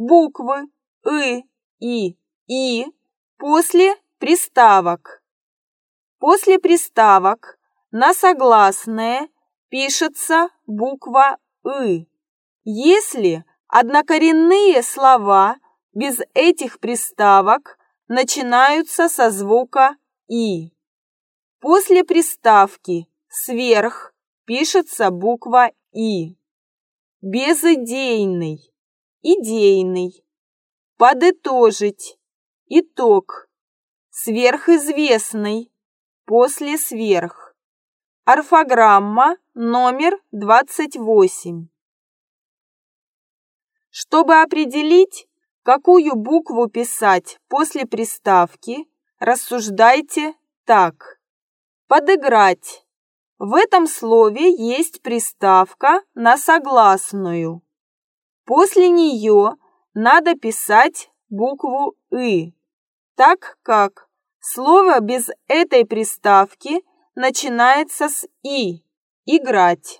буквы «ы», «и», «и» после приставок. После приставок на согласные пишется буква «ы». Если однокоренные слова без этих приставок начинаются со звука «и». После приставки «сверх» пишется буква «и». Безыдейный, идейный. Подытожить, итог. Сверхизвестный, после сверх. Орфограмма номер 28. Чтобы определить, какую букву писать после приставки, рассуждайте так. Подыграть. В этом слове есть приставка на согласную. После нее надо писать букву «ы», так как слово без этой приставки начинается с «и» – «играть».